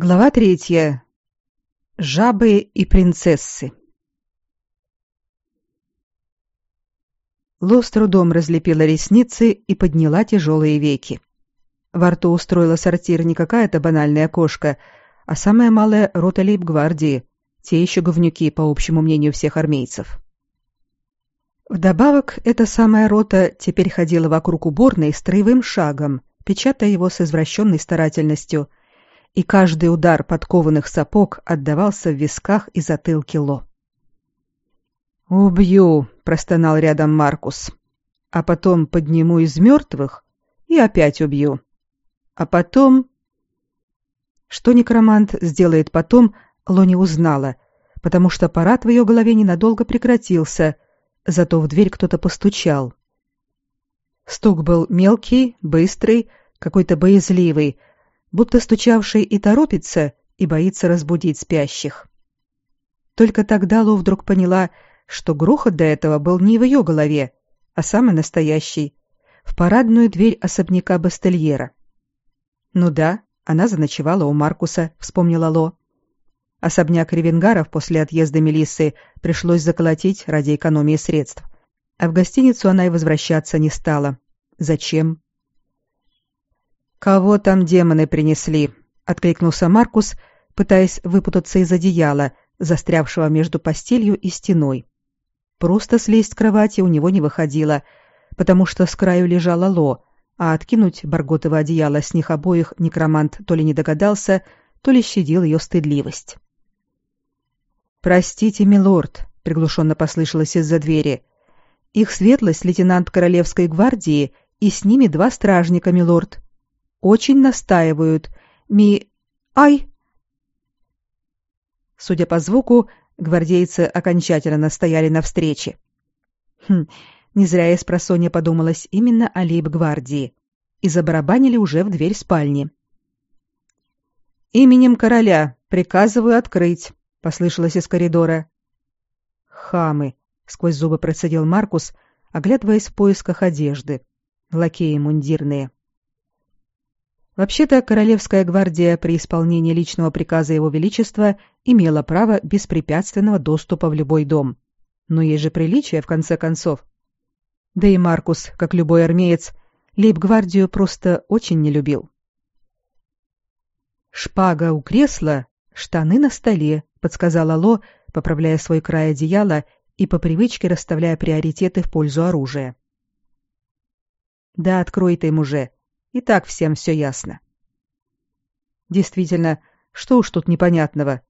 Глава третья. Жабы и принцессы. Ло с трудом разлепила ресницы и подняла тяжелые веки. Во рту устроила сортир не какая-то банальная кошка, а самая малая рота лейб-гвардии, те еще говнюки, по общему мнению всех армейцев. Вдобавок, эта самая рота теперь ходила вокруг уборной строевым шагом, печатая его с извращенной старательностью – и каждый удар подкованных сапог отдавался в висках и затылке Ло. «Убью!» — простонал рядом Маркус. «А потом подниму из мертвых и опять убью. А потом...» Что некромант сделает потом, Ло не узнала, потому что парад в ее голове ненадолго прекратился, зато в дверь кто-то постучал. Стук был мелкий, быстрый, какой-то боязливый, будто стучавший и торопится, и боится разбудить спящих. Только тогда Ло вдруг поняла, что грохот до этого был не в ее голове, а самый настоящий, в парадную дверь особняка Бастельера. Ну да, она заночевала у Маркуса, вспомнила Ло. Особняк Ревенгаров после отъезда Мелиссы пришлось заколотить ради экономии средств. А в гостиницу она и возвращаться не стала. Зачем? «Кого там демоны принесли?» — откликнулся Маркус, пытаясь выпутаться из одеяла, застрявшего между постелью и стеной. Просто слезть с кровати у него не выходило, потому что с краю лежала Ло, а откинуть барготово одеяло с них обоих некромант то ли не догадался, то ли щадил ее стыдливость. «Простите, милорд», — приглушенно послышалось из-за двери. «Их светлость лейтенант Королевской гвардии и с ними два стражника, милорд очень настаивают. Ми... Ай!» Судя по звуку, гвардейцы окончательно настояли на встрече. Хм, не зря с просонья подумалась именно о лейб-гвардии. И забарабанили уже в дверь спальни. «Именем короля приказываю открыть», — послышалось из коридора. «Хамы», — сквозь зубы процедил Маркус, оглядываясь в поисках одежды. Лакеи мундирные. Вообще-то Королевская гвардия при исполнении личного приказа Его Величества имела право беспрепятственного доступа в любой дом. Но есть же приличие, в конце концов. Да и Маркус, как любой армеец, лейб-гвардию просто очень не любил. «Шпага у кресла, штаны на столе», — подсказала Ло, поправляя свой край одеяла и по привычке расставляя приоритеты в пользу оружия. «Да открой ты им уже», и так всем все ясно. Действительно, что уж тут непонятного?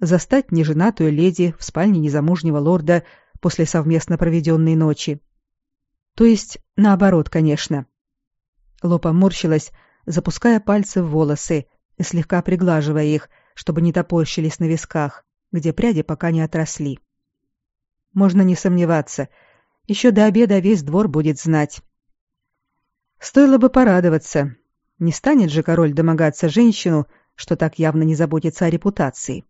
Застать неженатую леди в спальне незамужнего лорда после совместно проведенной ночи. То есть, наоборот, конечно. Лопа морщилась, запуская пальцы в волосы и слегка приглаживая их, чтобы не топорщились на висках, где пряди пока не отросли. Можно не сомневаться, еще до обеда весь двор будет знать. Стоило бы порадоваться. Не станет же король домогаться женщину, что так явно не заботится о репутации.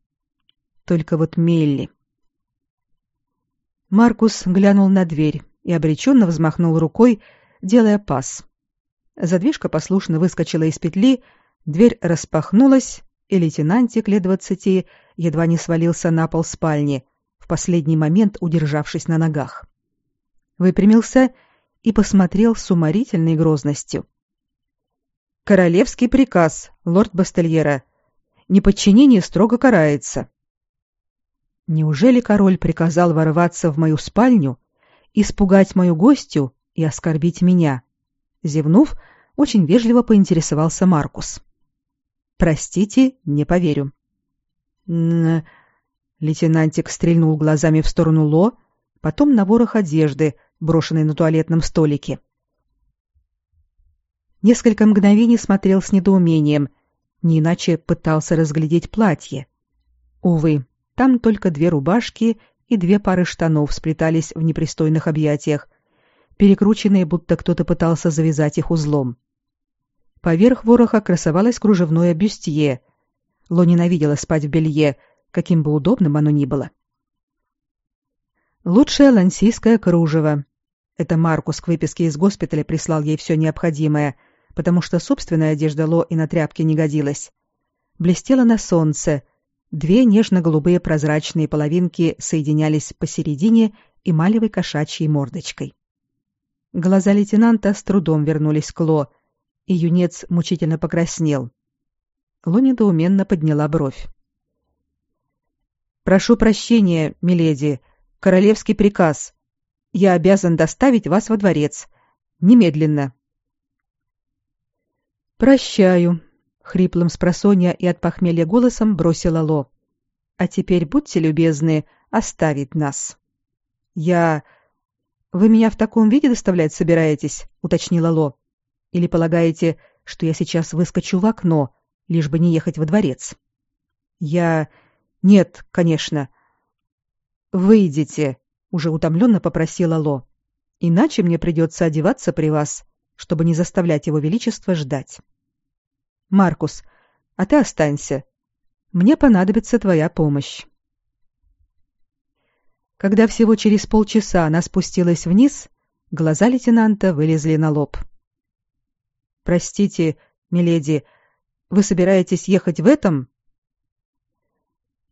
Только вот Мелли. Маркус глянул на дверь и обреченно взмахнул рукой, делая пас. Задвижка послушно выскочила из петли, дверь распахнулась, и лейтенантик лет двадцати едва не свалился на пол спальни, в последний момент удержавшись на ногах. Выпрямился и посмотрел с уморительной грозностью. «Королевский приказ, лорд Бастельера. Неподчинение строго карается». Неужели король приказал ворваться в мою спальню, испугать мою гостью и оскорбить меня? Зевнув, очень вежливо поинтересовался Маркус. «Простите, не поверю». Н Лейтенантик стрельнул глазами в сторону Ло, потом на ворох одежды, брошенный на туалетном столике. Несколько мгновений смотрел с недоумением, не иначе пытался разглядеть платье. Увы, там только две рубашки и две пары штанов сплетались в непристойных объятиях, перекрученные, будто кто-то пытался завязать их узлом. Поверх вороха красовалось кружевное бюстье. Ло ненавидела спать в белье, каким бы удобным оно ни было. Лучшее лансийское кружево, это Маркус к выписке из госпиталя прислал ей все необходимое, потому что собственная одежда Ло и на тряпке не годилась. блестела на солнце. Две нежно-голубые прозрачные половинки соединялись посередине эмалевой кошачьей мордочкой. Глаза лейтенанта с трудом вернулись к Ло, и юнец мучительно покраснел. Ло недоуменно подняла бровь. «Прошу прощения, миледи. Королевский приказ. Я обязан доставить вас во дворец. Немедленно». «Прощаю», — хриплым с просонья и от похмелья голосом бросила Ло. «А теперь будьте любезны оставить нас». «Я...» «Вы меня в таком виде доставлять собираетесь?» — уточнила Ло. «Или полагаете, что я сейчас выскочу в окно, лишь бы не ехать во дворец?» «Я...» Нет, конечно. Выйдите, уже утомленно попросила Ло. Иначе мне придется одеваться при вас, чтобы не заставлять его величество ждать. Маркус, а ты останься. Мне понадобится твоя помощь. Когда всего через полчаса она спустилась вниз, глаза лейтенанта вылезли на лоб. Простите, миледи, вы собираетесь ехать в этом?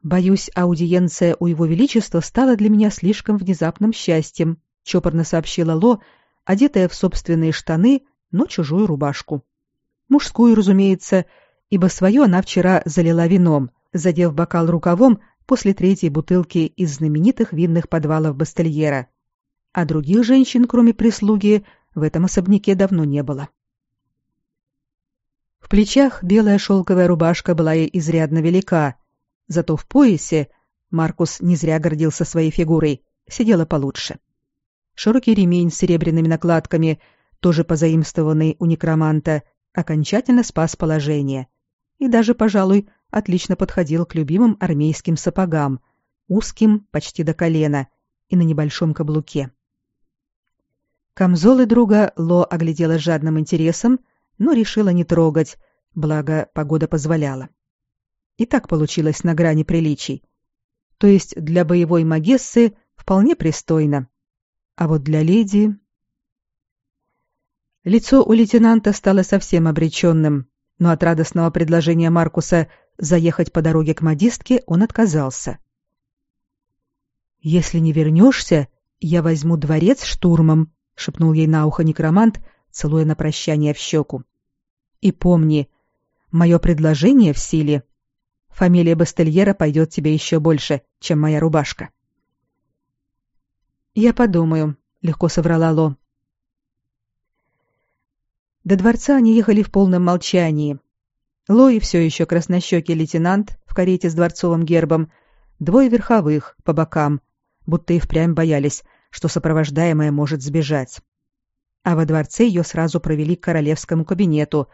Боюсь, аудиенция у его величества стала для меня слишком внезапным счастьем, чопорно сообщила Ло, одетая в собственные штаны, но чужую рубашку. Мужскую, разумеется, ибо свою она вчера залила вином, задев бокал рукавом после третьей бутылки из знаменитых винных подвалов Бастельера. А других женщин, кроме прислуги, в этом особняке давно не было. В плечах белая шелковая рубашка была ей изрядно велика, Зато в поясе Маркус не зря гордился своей фигурой, сидела получше. Широкий ремень с серебряными накладками, тоже позаимствованный у некроманта, окончательно спас положение и даже, пожалуй, отлично подходил к любимым армейским сапогам, узким почти до колена и на небольшом каблуке. Камзолы друга Ло оглядела жадным интересом, но решила не трогать, благо погода позволяла. И так получилось на грани приличий. То есть для боевой магессы вполне пристойно. А вот для леди... Лицо у лейтенанта стало совсем обреченным, но от радостного предложения Маркуса заехать по дороге к модистке он отказался. «Если не вернешься, я возьму дворец штурмом», — шепнул ей на ухо некромант, целуя на прощание в щеку. «И помни, мое предложение в силе. Фамилия Бастельера пойдет тебе еще больше, чем моя рубашка. Я подумаю, легко соврала Ло. До дворца они ехали в полном молчании. Ло и все еще краснощекий лейтенант в карете с дворцовым гербом, двое верховых по бокам, будто и впрямь боялись, что сопровождаемая может сбежать. А во дворце ее сразу провели к королевскому кабинету,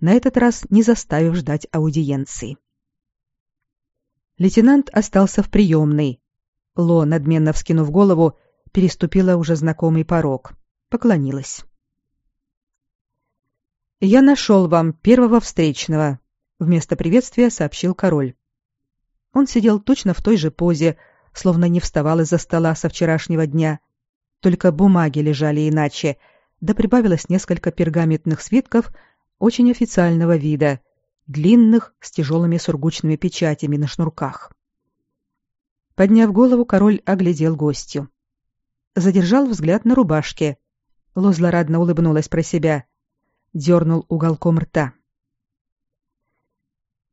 на этот раз не заставив ждать аудиенции. Лейтенант остался в приемной. Ло, надменно вскинув голову, переступила уже знакомый порог. Поклонилась. «Я нашел вам первого встречного», — вместо приветствия сообщил король. Он сидел точно в той же позе, словно не вставал из-за стола со вчерашнего дня. Только бумаги лежали иначе, да прибавилось несколько пергаментных свитков очень официального вида, длинных, с тяжелыми сургучными печатями на шнурках. Подняв голову, король оглядел гостью. Задержал взгляд на рубашке. Ло злорадно улыбнулась про себя. Дернул уголком рта.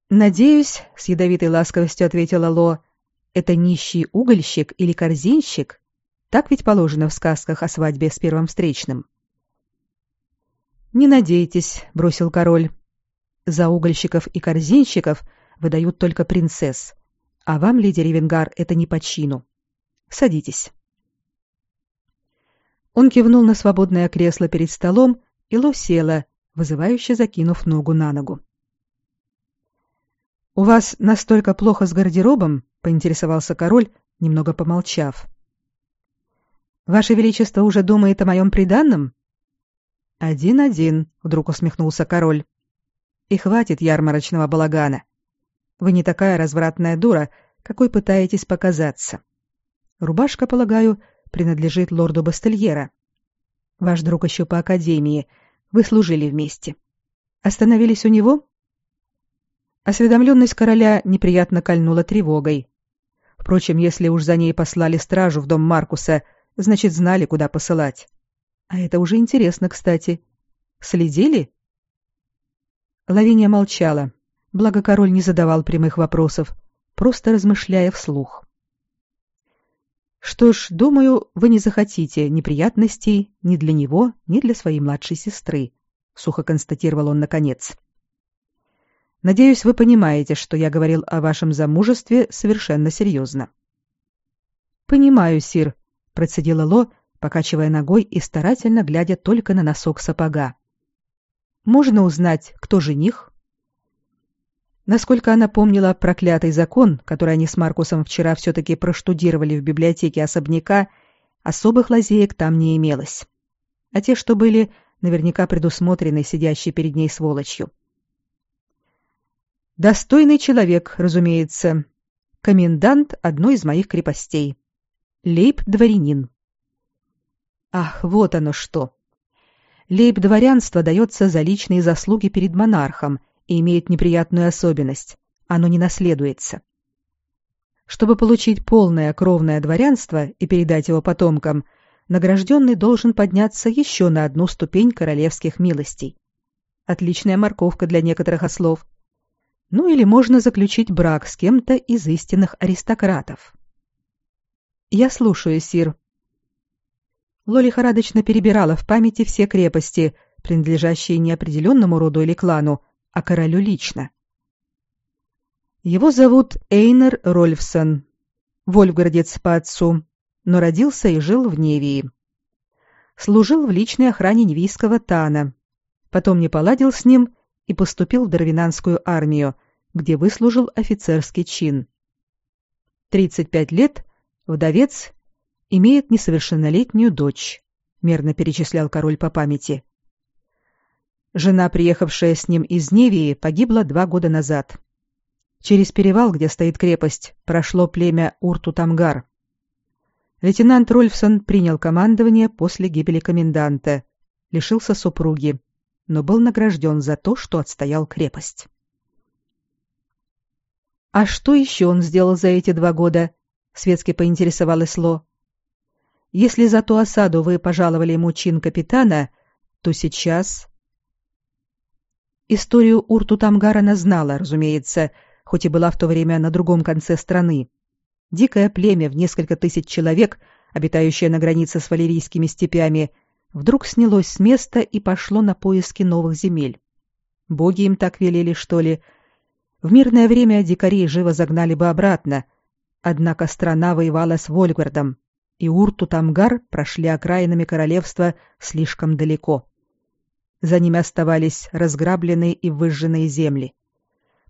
«Надеюсь», — с ядовитой ласковостью ответила Ло, — «это нищий угольщик или корзинщик? Так ведь положено в сказках о свадьбе с первым встречным». «Не надейтесь», — бросил король. За угольщиков и корзинщиков выдают только принцесс. А вам, леди Ревенгар, это не по чину. Садитесь. Он кивнул на свободное кресло перед столом, и Ло села, вызывающе закинув ногу на ногу. «У вас настолько плохо с гардеробом?» — поинтересовался король, немного помолчав. «Ваше Величество уже думает о моем приданном?» «Один-один», — вдруг усмехнулся король. И хватит ярмарочного балагана. Вы не такая развратная дура, какой пытаетесь показаться. Рубашка, полагаю, принадлежит лорду Бастельера. Ваш друг еще по академии. Вы служили вместе. Остановились у него? Осведомленность короля неприятно кольнула тревогой. Впрочем, если уж за ней послали стражу в дом Маркуса, значит, знали, куда посылать. А это уже интересно, кстати. Следили? Лавиния молчала, благо король не задавал прямых вопросов, просто размышляя вслух. Что ж, думаю, вы не захотите неприятностей ни для него, ни для своей младшей сестры, сухо констатировал он наконец. Надеюсь, вы понимаете, что я говорил о вашем замужестве совершенно серьезно. Понимаю, сир, процедила Ло, покачивая ногой и старательно глядя только на носок сапога. Можно узнать, кто жених? Насколько она помнила проклятый закон, который они с Маркусом вчера все-таки проштудировали в библиотеке особняка, особых лазеек там не имелось. А те, что были, наверняка предусмотрены сидящей перед ней сволочью. Достойный человек, разумеется. Комендант одной из моих крепостей. Лейб-дворянин. Ах, вот оно что. Лейб-дворянство дается за личные заслуги перед монархом – и имеет неприятную особенность – оно не наследуется. Чтобы получить полное кровное дворянство и передать его потомкам, награжденный должен подняться еще на одну ступень королевских милостей. Отличная морковка для некоторых ослов. Ну или можно заключить брак с кем-то из истинных аристократов. Я слушаю, сир. Лоли лихорадочно перебирала в памяти все крепости, принадлежащие неопределенному роду или клану, а королю лично. Его зовут Эйнер Рольфсон, вольфградец по отцу, но родился и жил в Невии. Служил в личной охране Невийского Тана, потом не поладил с ним и поступил в Дарвинанскую армию, где выслужил офицерский чин. 35 лет, вдовец, имеет несовершеннолетнюю дочь, мерно перечислял король по памяти. Жена, приехавшая с ним из Невии, погибла два года назад. Через перевал, где стоит крепость, прошло племя Урту-Тамгар. Лейтенант Рольфсон принял командование после гибели коменданта, лишился супруги, но был награжден за то, что отстоял крепость. «А что еще он сделал за эти два года?» — светски поинтересовалась Ло. «Если за ту осаду вы пожаловали ему чин капитана, то сейчас Историю Урту-Тамгар она знала, разумеется, хоть и была в то время на другом конце страны. Дикое племя в несколько тысяч человек, обитающее на границе с валерийскими степями, вдруг снялось с места и пошло на поиски новых земель. Боги им так велели, что ли? В мирное время дикарей живо загнали бы обратно, однако страна воевала с Вольгардом, и Урту-Тамгар прошли окраинами королевства слишком далеко. За ними оставались разграбленные и выжженные земли.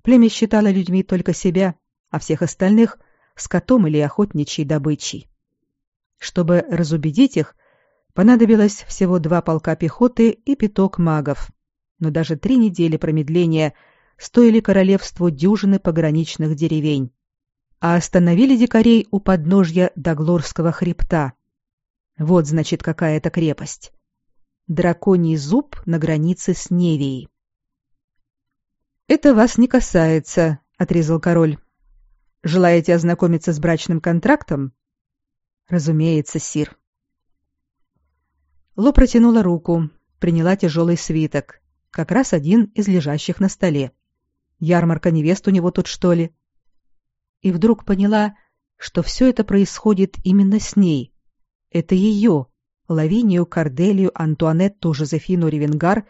Племя считало людьми только себя, а всех остальных — скотом или охотничьей добычей. Чтобы разубедить их, понадобилось всего два полка пехоты и пяток магов. Но даже три недели промедления стоили королевству дюжины пограничных деревень. А остановили дикарей у подножья Даглорского хребта. Вот, значит, какая это крепость драконий зуб на границе с Невией. «Это вас не касается», — отрезал король. «Желаете ознакомиться с брачным контрактом?» «Разумеется, сир». Ло протянула руку, приняла тяжелый свиток, как раз один из лежащих на столе. Ярмарка невест у него тут, что ли? И вдруг поняла, что все это происходит именно с ней. Это ее, Лавинию, Корделию, Антуанетту, Жозефину Ревенгар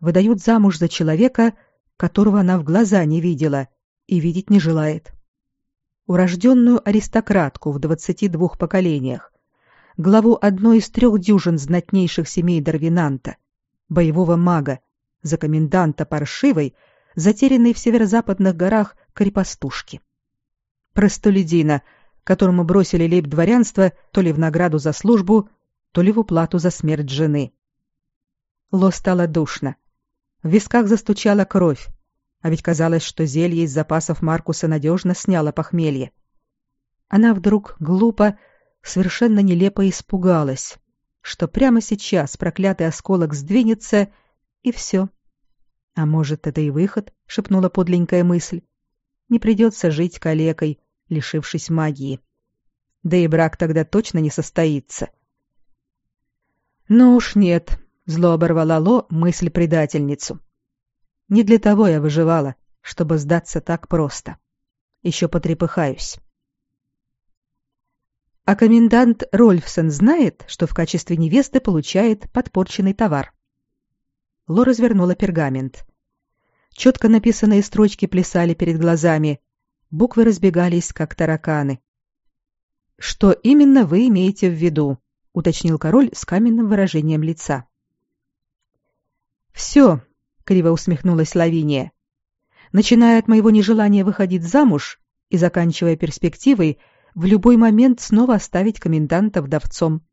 выдают замуж за человека, которого она в глаза не видела и видеть не желает. Урожденную аристократку в двадцати двух поколениях, главу одной из трех дюжин знатнейших семей Дарвинанта, боевого мага, за коменданта паршивой, затерянной в северо-западных горах крепостушки. Простолюдина, которому бросили лейб-дворянство то ли в награду за службу, то ли в уплату за смерть жены. Ло стало душно. В висках застучала кровь, а ведь казалось, что зелье из запасов Маркуса надежно сняло похмелье. Она вдруг глупо, совершенно нелепо испугалась, что прямо сейчас проклятый осколок сдвинется, и все. А может, это и выход, шепнула подленькая мысль. Не придется жить калекой, лишившись магии. Да и брак тогда точно не состоится. Ну уж нет, зло оборвала Ло мысль предательницу. Не для того я выживала, чтобы сдаться так просто. Еще потрепыхаюсь. А комендант Рольфсон знает, что в качестве невесты получает подпорченный товар. Ло развернула пергамент. Четко написанные строчки плясали перед глазами. Буквы разбегались, как тараканы. «Что именно вы имеете в виду?» — уточнил король с каменным выражением лица. «Все», — криво усмехнулась Лавиния. «Начиная от моего нежелания выходить замуж и заканчивая перспективой в любой момент снова оставить коменданта вдовцом.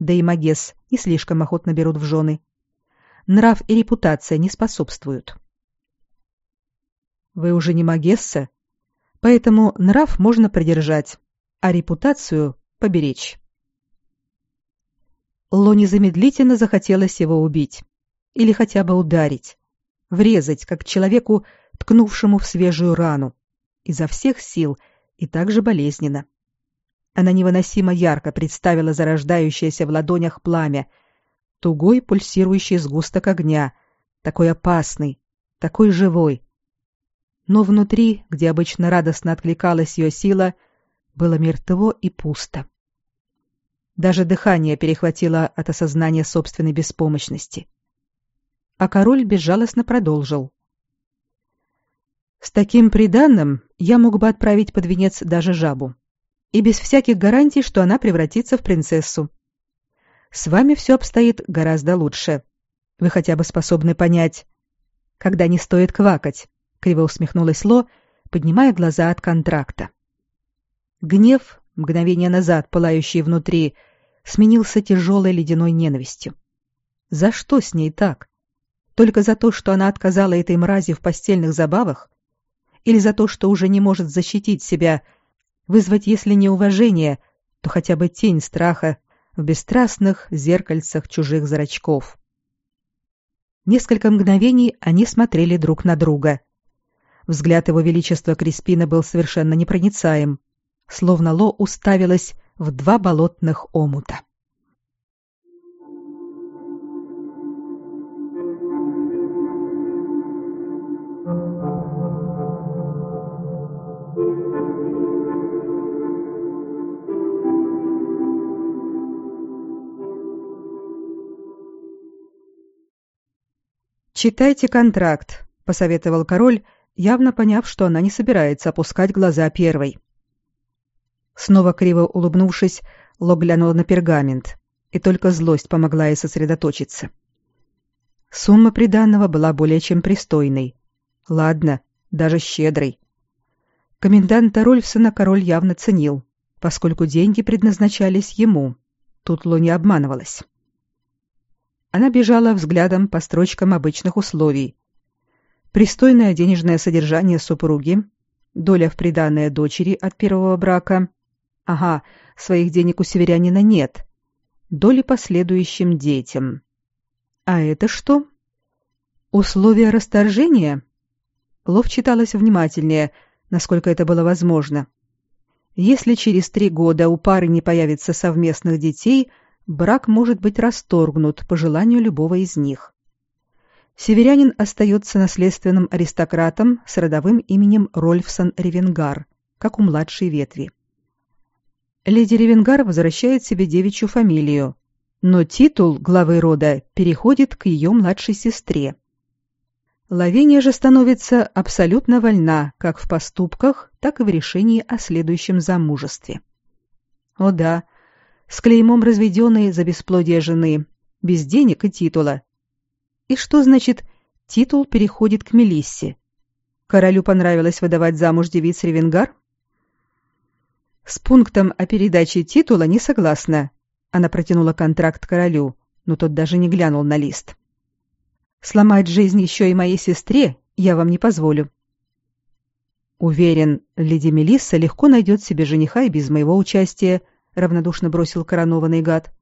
Да и Магес не слишком охотно берут в жены. Нрав и репутация не способствуют». «Вы уже не Магесса, поэтому нрав можно придержать, а репутацию поберечь». Ло незамедлительно захотелось его убить или хотя бы ударить, врезать, как человеку, ткнувшему в свежую рану, изо всех сил и также болезненно. Она невыносимо ярко представила зарождающееся в ладонях пламя, тугой пульсирующий сгусток огня, такой опасный, такой живой. Но внутри, где обычно радостно откликалась ее сила, было мертво и пусто. Даже дыхание перехватило от осознания собственной беспомощности а король безжалостно продолжил. С таким приданным я мог бы отправить под венец даже жабу. И без всяких гарантий, что она превратится в принцессу. С вами все обстоит гораздо лучше. Вы хотя бы способны понять, когда не стоит квакать, криво усмехнулась Ло, поднимая глаза от контракта. Гнев, мгновение назад пылающий внутри, сменился тяжелой ледяной ненавистью. За что с ней так? Только за то, что она отказала этой мрази в постельных забавах? Или за то, что уже не может защитить себя, вызвать, если не уважение, то хотя бы тень страха в бесстрастных зеркальцах чужих зрачков? Несколько мгновений они смотрели друг на друга. Взгляд его величества Криспина был совершенно непроницаем, словно Ло уставилась в два болотных омута. «Читайте контракт», — посоветовал король, явно поняв, что она не собирается опускать глаза первой. Снова криво улыбнувшись, Ло глянула на пергамент, и только злость помогла ей сосредоточиться. Сумма приданного была более чем пристойной. Ладно, даже щедрой. Коменданта Рольфсона король явно ценил, поскольку деньги предназначались ему. Тут Ло не обманывалась. Она бежала взглядом по строчкам обычных условий. Пристойное денежное содержание супруги, доля в приданное дочери от первого брака. Ага, своих денег у северянина нет. Доли последующим детям. А это что? Условия расторжения? Лов читалась внимательнее, насколько это было возможно. Если через три года у пары не появится совместных детей – брак может быть расторгнут по желанию любого из них. Северянин остается наследственным аристократом с родовым именем Рольфсон Ревенгар, как у младшей ветви. Леди Ревенгар возвращает себе девичью фамилию, но титул главы рода переходит к ее младшей сестре. Лавиния же становится абсолютно вольна как в поступках, так и в решении о следующем замужестве. О да, с клеймом разведенной за бесплодие жены, без денег и титула. И что значит «титул переходит к Мелиссе»? Королю понравилось выдавать замуж девиц Ревенгар? С пунктом о передаче титула не согласна. Она протянула контракт королю, но тот даже не глянул на лист. Сломать жизнь еще и моей сестре я вам не позволю. Уверен, леди Мелисса легко найдет себе жениха и без моего участия, равнодушно бросил коронованный гад.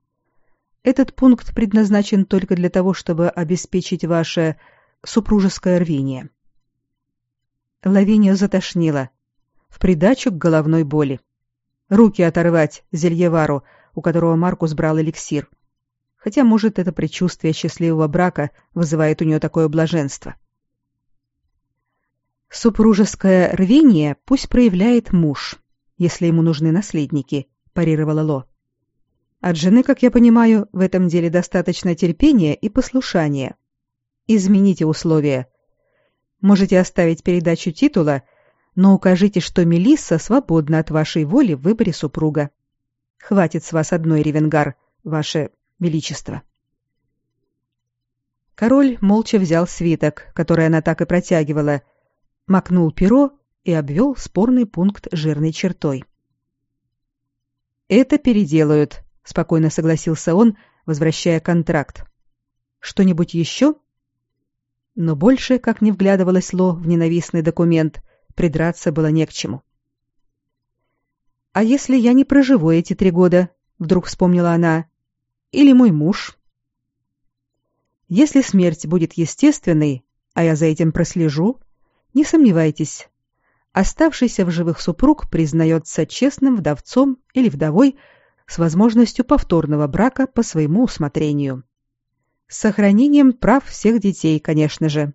Этот пункт предназначен только для того, чтобы обеспечить ваше супружеское рвение. Лавинию затошнило. В придачу к головной боли. Руки оторвать Зельевару, у которого Маркус брал эликсир. Хотя, может, это предчувствие счастливого брака вызывает у нее такое блаженство. Супружеское рвение пусть проявляет муж, если ему нужны наследники, парировала Ло. От жены, как я понимаю, в этом деле достаточно терпения и послушания. Измените условия. Можете оставить передачу титула, но укажите, что Мелисса свободна от вашей воли в выборе супруга. Хватит с вас одной ревенгар, ваше величество. Король молча взял свиток, который она так и протягивала, макнул перо и обвел спорный пункт жирной чертой. «Это переделают», — спокойно согласился он, возвращая контракт. «Что-нибудь еще?» Но больше, как не вглядывалось Ло в ненавистный документ, придраться было не к чему. «А если я не проживу эти три года?» — вдруг вспомнила она. «Или мой муж?» «Если смерть будет естественной, а я за этим прослежу, не сомневайтесь, оставшийся в живых супруг признается честным вдовцом или вдовой с возможностью повторного брака по своему усмотрению. С сохранением прав всех детей, конечно же.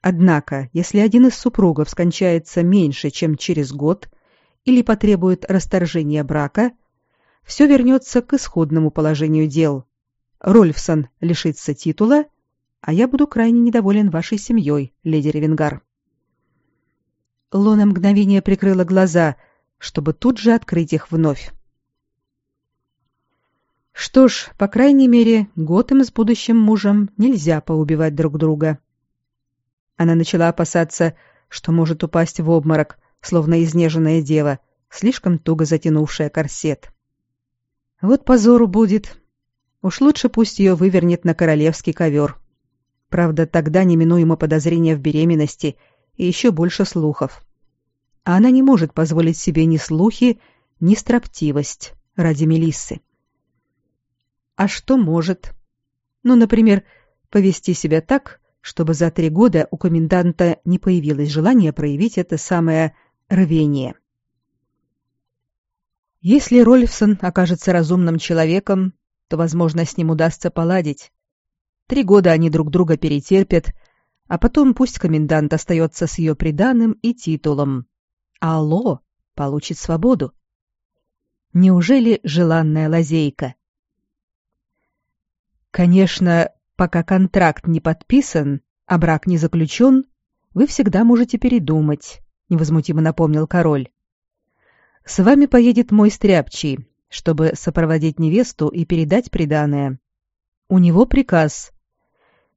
Однако, если один из супругов скончается меньше, чем через год, или потребует расторжения брака, все вернется к исходному положению дел. Рольфсон лишится титула, а я буду крайне недоволен вашей семьей, леди Ревенгар. Лона мгновение прикрыла глаза, чтобы тут же открыть их вновь. Что ж, по крайней мере, год им с будущим мужем нельзя поубивать друг друга. Она начала опасаться, что может упасть в обморок, словно изнеженная дева, слишком туго затянувшая корсет. Вот позору будет. Уж лучше пусть ее вывернет на королевский ковер. Правда, тогда неминуемо подозрение в беременности — и еще больше слухов. А она не может позволить себе ни слухи, ни строптивость ради Мелиссы. А что может? Ну, например, повести себя так, чтобы за три года у коменданта не появилось желания проявить это самое рвение. Если Рольфсон окажется разумным человеком, то, возможно, с ним удастся поладить. Три года они друг друга перетерпят, а потом пусть комендант остается с ее приданым и титулом. Алло получит свободу. Неужели желанная лазейка? Конечно, пока контракт не подписан, а брак не заключен, вы всегда можете передумать, невозмутимо напомнил король. С вами поедет мой стряпчий, чтобы сопроводить невесту и передать приданое. У него приказ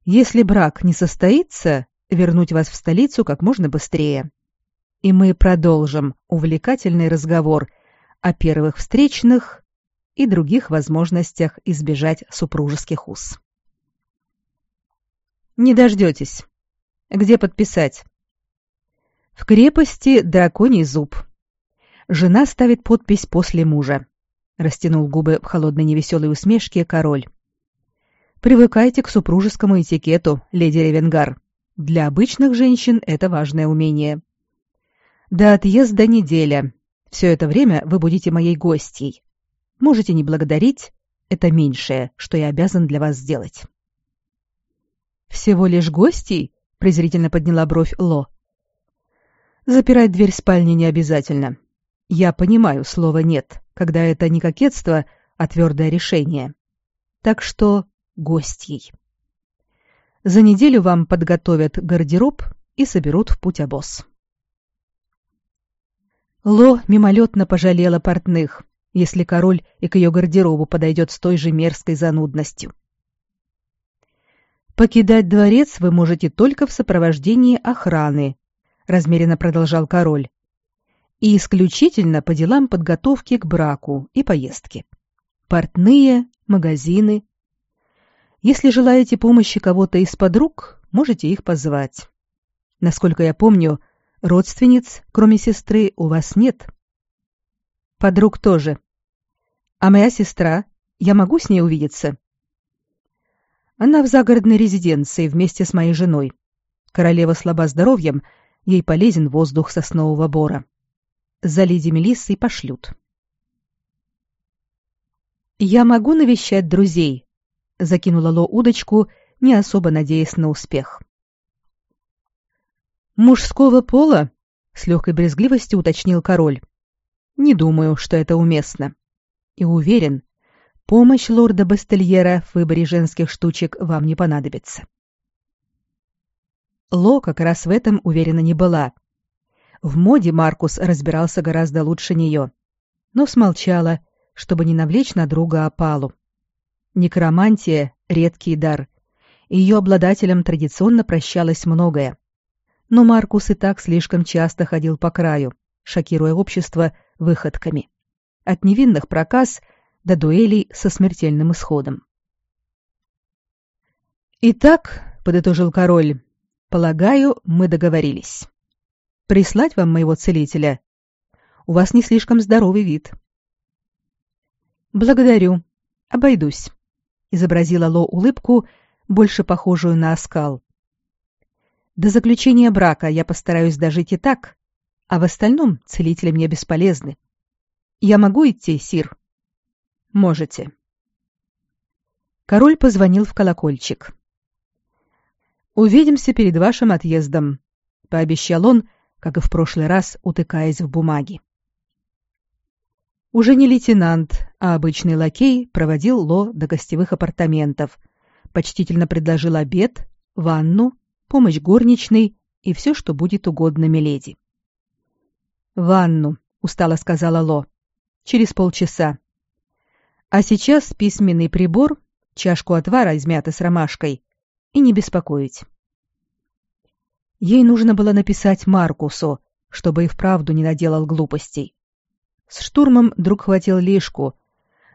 если брак не состоится, вернуть вас в столицу как можно быстрее. И мы продолжим увлекательный разговор о первых встречных и других возможностях избежать супружеских уз. Не дождетесь. Где подписать? В крепости Драконий зуб. Жена ставит подпись после мужа. Растянул губы в холодной невеселой усмешке король. Привыкайте к супружескому этикету, леди Ревенгар. Для обычных женщин это важное умение. До отъезда неделя. Все это время вы будете моей гостьей. Можете не благодарить, это меньшее, что я обязан для вас сделать. Всего лишь гостей? презрительно подняла бровь Ло. Запирать дверь спальни не обязательно. Я понимаю слово нет, когда это не кокетство, а твердое решение. Так что гостьей. За неделю вам подготовят гардероб и соберут в путь обоз. Ло мимолетно пожалела портных, если король и к ее гардеробу подойдет с той же мерзкой занудностью. «Покидать дворец вы можете только в сопровождении охраны», — размеренно продолжал король, «и исключительно по делам подготовки к браку и поездке. Портные, магазины, если желаете помощи кого-то из подруг, можете их позвать. Насколько я помню, родственниц, кроме сестры, у вас нет. Подруг тоже. А моя сестра, я могу с ней увидеться? Она в загородной резиденции вместе с моей женой. Королева слаба здоровьем, ей полезен воздух соснового бора. За леди Мелиссой пошлют. «Я могу навещать друзей», — закинула Ло удочку, не особо надеясь на успех. «Мужского пола?» — с легкой брезгливостью уточнил король. «Не думаю, что это уместно. И уверен, помощь лорда Бастельера в выборе женских штучек вам не понадобится». Ло как раз в этом уверена не была. В моде Маркус разбирался гораздо лучше нее, но смолчала, чтобы не навлечь на друга опалу. Некромантия — редкий дар. Ее обладателям традиционно прощалось многое. Но Маркус и так слишком часто ходил по краю, шокируя общество выходками. От невинных проказ до дуэлей со смертельным исходом. «Итак», — подытожил король, — «полагаю, мы договорились. Прислать вам моего целителя? У вас не слишком здоровый вид». «Благодарю. Обойдусь», — изобразила Ло улыбку, больше похожую на оскал. «До заключения брака я постараюсь дожить и так, а в остальном целители мне бесполезны. Я могу идти, Сир?» «Можете». Король позвонил в колокольчик. «Увидимся перед вашим отъездом», — пообещал он, как и в прошлый раз, утыкаясь в бумаги. Уже не лейтенант, а обычный лакей проводил Ло до гостевых апартаментов, почтительно предложил обед, ванну, помощь горничной и все, что будет угодно миледи. «Ванну», — устало сказала Ло, — «через полчаса. А сейчас письменный прибор, чашку отвара из мяты с ромашкой и не беспокоить». Ей нужно было написать Маркусу, чтобы и вправду не наделал глупостей. С штурмом друг хватил лишку,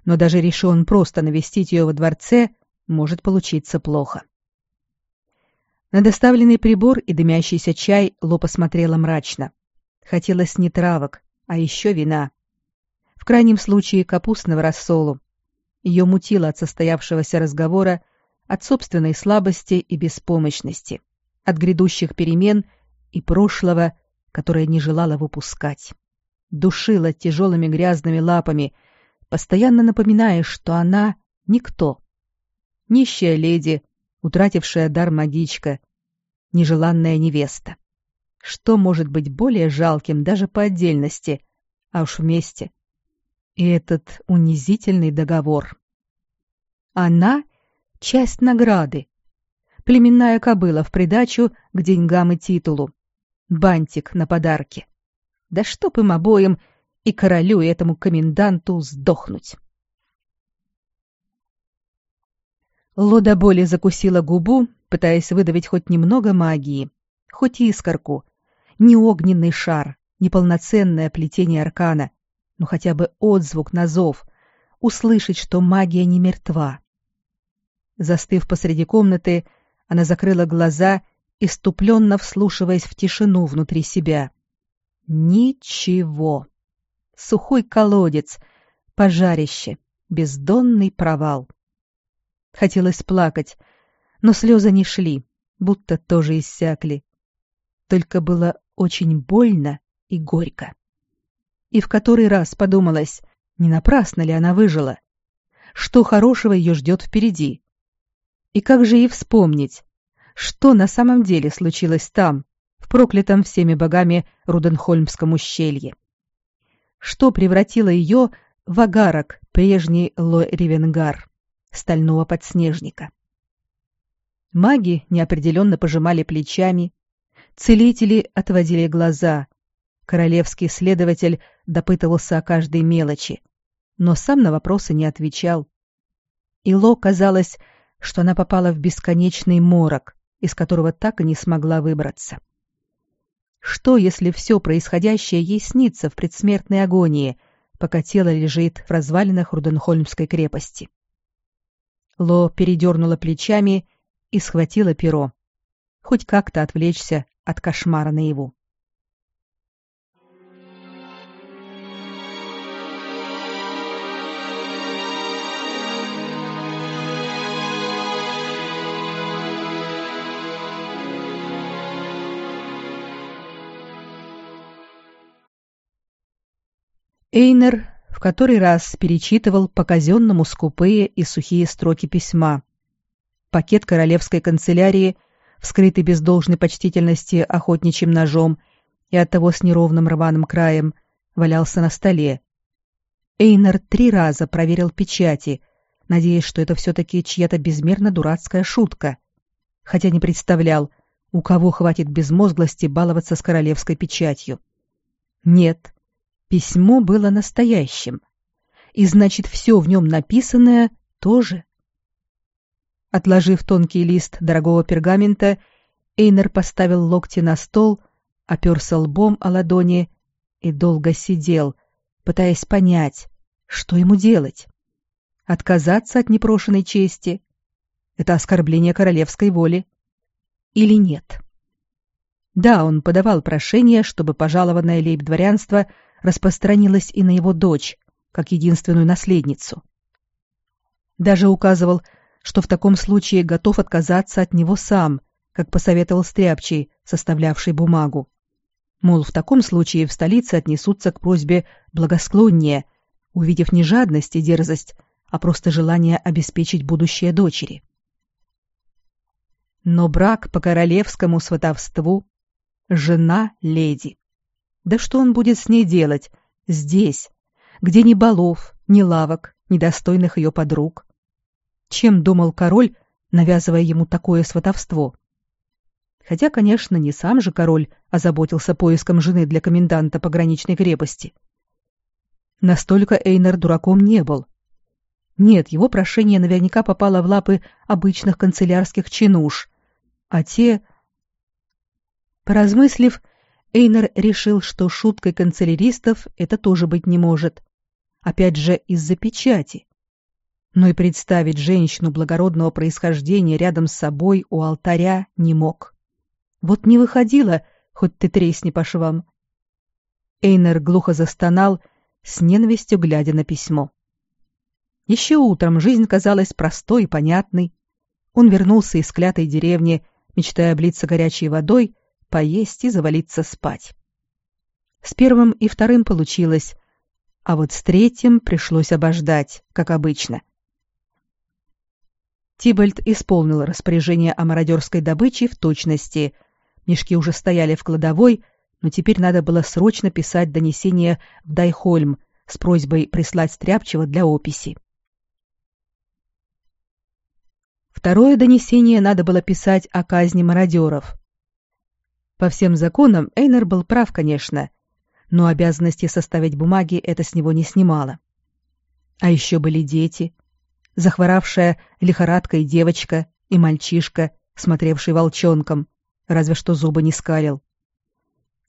но даже решил он просто навестить ее во дворце, может получиться плохо. На доставленный прибор и дымящийся чай Ло посмотрела мрачно. Хотелось не травок, а еще вина. В крайнем случае капустного рассолу. Ее мутило от состоявшегося разговора, от собственной слабости и беспомощности, от грядущих перемен и прошлого, которое не желала выпускать душила тяжелыми грязными лапами, постоянно напоминая, что она никто. Нищая леди, утратившая дар магичка, нежеланная невеста. Что может быть более жалким даже по отдельности, а уж вместе? И этот унизительный договор. Она — часть награды. Племенная кобыла в придачу к деньгам и титулу. Бантик на подарки. Да чтоб им обоим, и королю, и этому коменданту сдохнуть. Лода боли закусила губу, пытаясь выдавить хоть немного магии, хоть искорку, не огненный шар, не полноценное плетение аркана, но хотя бы отзвук на зов, услышать, что магия не мертва. Застыв посреди комнаты, она закрыла глаза, иступленно вслушиваясь в тишину внутри себя. Ничего. Сухой колодец, пожарище, бездонный провал. Хотелось плакать, но слезы не шли, будто тоже иссякли. Только было очень больно и горько. И в который раз подумалось, не напрасно ли она выжила? Что хорошего ее ждет впереди? И как же ей вспомнить, что на самом деле случилось там, в проклятом всеми богами Руденхольмском ущелье. Что превратило ее в агарок прежний Ло-Ревенгар, стального подснежника? Маги неопределенно пожимали плечами, целители отводили глаза, королевский следователь допытывался о каждой мелочи, но сам на вопросы не отвечал. Ило казалось, что она попала в бесконечный морок, из которого так и не смогла выбраться. Что, если все происходящее ей снится в предсмертной агонии, пока тело лежит в развалинах Руденхольмской крепости? Ло передернула плечами и схватила перо. Хоть как-то отвлечься от кошмара наяву. Эйнер в который раз перечитывал по казенному скупые и сухие строки письма. Пакет королевской канцелярии, вскрытый без должной почтительности охотничьим ножом и оттого с неровным рваным краем, валялся на столе. Эйнер три раза проверил печати, надеясь, что это все-таки чья-то безмерно дурацкая шутка, хотя не представлял, у кого хватит безмозглости баловаться с королевской печатью. Нет, письмо было настоящим, и значит, все в нем написанное тоже. Отложив тонкий лист дорогого пергамента, Эйнер поставил локти на стол, оперся лбом о ладони и долго сидел, пытаясь понять, что ему делать. Отказаться от непрошенной чести — это оскорбление королевской воли или нет? Да, он подавал прошение, чтобы пожалованное лейб-дворянство распространилось и на его дочь, как единственную наследницу. Даже указывал, что в таком случае готов отказаться от него сам, как посоветовал Стряпчий, составлявший бумагу. Мол, в таком случае в столице отнесутся к просьбе благосклоннее, увидев не жадность и дерзость, а просто желание обеспечить будущее дочери. Но брак по королевскому сватовству — жена леди. Да что он будет с ней делать здесь, где ни балов, ни лавок, ни достойных ее подруг? Чем думал король, навязывая ему такое сватовство? Хотя, конечно, не сам же король озаботился поиском жены для коменданта пограничной крепости. Настолько Эйнер дураком не был. Нет, его прошение наверняка попало в лапы обычных канцелярских чинуш, а те... Поразмыслив, Эйнер решил, что шуткой канцеляристов это тоже быть не может. Опять же, из-за печати. Но и представить женщину благородного происхождения рядом с собой у алтаря не мог. Вот не выходило, хоть ты тресни по швам. Эйнер глухо застонал, с ненавистью глядя на письмо. Еще утром жизнь казалась простой и понятной. Он вернулся из клятой деревни, мечтая облиться горячей водой поесть и завалиться спать. С первым и вторым получилось, а вот с третьим пришлось обождать, как обычно. Тибальд исполнил распоряжение о мародерской добыче в точности. Мешки уже стояли в кладовой, но теперь надо было срочно писать донесение в Дайхольм с просьбой прислать стряпчего для описи. Второе донесение надо было писать о казни мародеров. По всем законам Эйнер был прав, конечно, но обязанности составить бумаги это с него не снимало. А еще были дети, захворавшая лихорадкой девочка и мальчишка, смотревший волчонком, разве что зубы не скалил.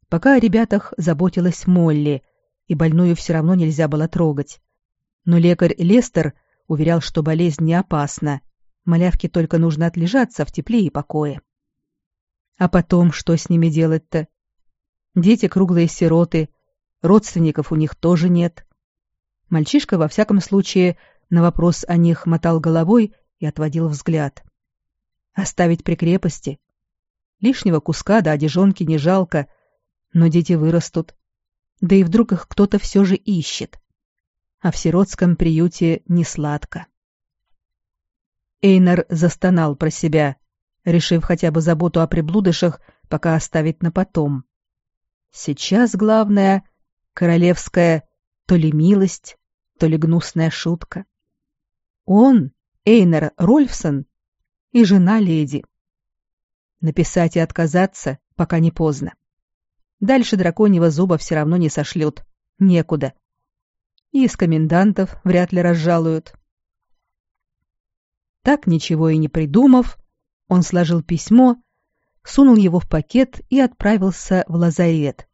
Пока о ребятах заботилась Молли, и больную все равно нельзя было трогать. Но лекарь Лестер уверял, что болезнь не опасна, малявке только нужно отлежаться в тепле и покое. А потом что с ними делать-то? Дети круглые сироты, родственников у них тоже нет. Мальчишка, во всяком случае, на вопрос о них мотал головой и отводил взгляд. Оставить при крепости? Лишнего куска да одежонки не жалко, но дети вырастут. Да и вдруг их кто-то все же ищет. А в сиротском приюте не сладко. Эйнар застонал про себя, решив хотя бы заботу о приблудышах пока оставить на потом. Сейчас главное — королевская то ли милость, то ли гнусная шутка. Он, Эйнер Рольфсон, и жена леди. Написать и отказаться, пока не поздно. Дальше драконьего зуба все равно не сошлют. Некуда. И из комендантов вряд ли разжалуют. Так, ничего и не придумав, он сложил письмо, сунул его в пакет и отправился в лазарет,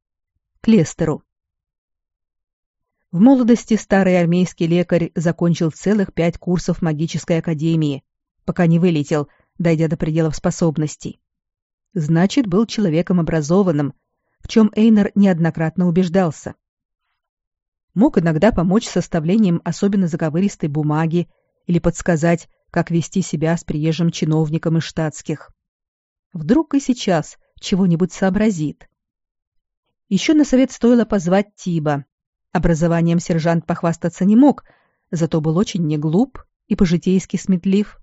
к Лестеру. В молодости старый армейский лекарь закончил целых пять курсов магической академии, пока не вылетел, дойдя до пределов способностей. Значит, был человеком образованным, в чем Эйнер неоднократно убеждался. Мог иногда помочь составлением особенно заговористой бумаги или подсказать, как вести себя с приезжим чиновником из штатских. Вдруг и сейчас чего-нибудь сообразит. Еще на совет стоило позвать Тиба, Образованием сержант похвастаться не мог, зато был очень неглуп и по-житейски сметлив.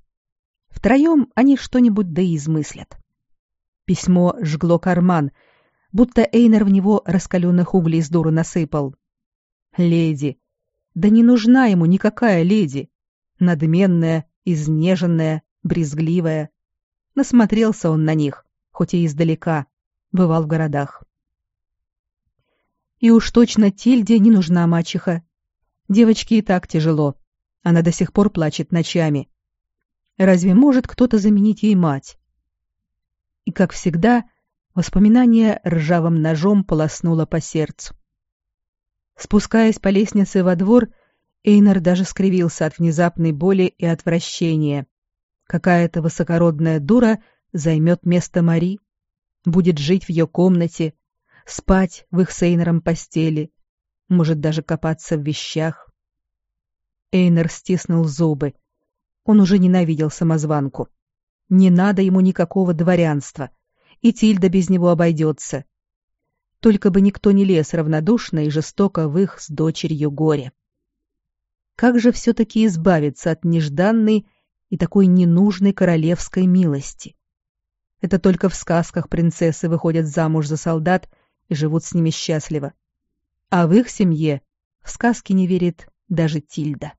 Втроем они что-нибудь да и измыслят. Письмо жгло карман, будто Эйнер в него раскаленных углей с дуру насыпал. Леди. Да не нужна ему никакая леди. Надменная, изнеженная, брезгливая. Насмотрелся он на них, хоть и издалека, бывал в городах. И уж точно Тильде не нужна мачеха. Девочке и так тяжело. Она до сих пор плачет ночами. Разве может кто-то заменить ей мать? И, как всегда, воспоминание ржавым ножом полоснуло по сердцу. Спускаясь по лестнице во двор, Эйнар даже скривился от внезапной боли и отвращения. Какая-то высокородная дура займет место Мари, будет жить в ее комнате, спать в их с Эйнером постели, может даже копаться в вещах. Эйнер стиснул зубы. Он уже ненавидел самозванку. Не надо ему никакого дворянства, и Тильда без него обойдется. Только бы никто не лез равнодушно и жестоко в их с дочерью горе. Как же все-таки избавиться от нежданной и такой ненужной королевской милости? Это только в сказках принцессы выходят замуж за солдат и живут с ними счастливо. А в их семье в сказки не верит даже Тильда.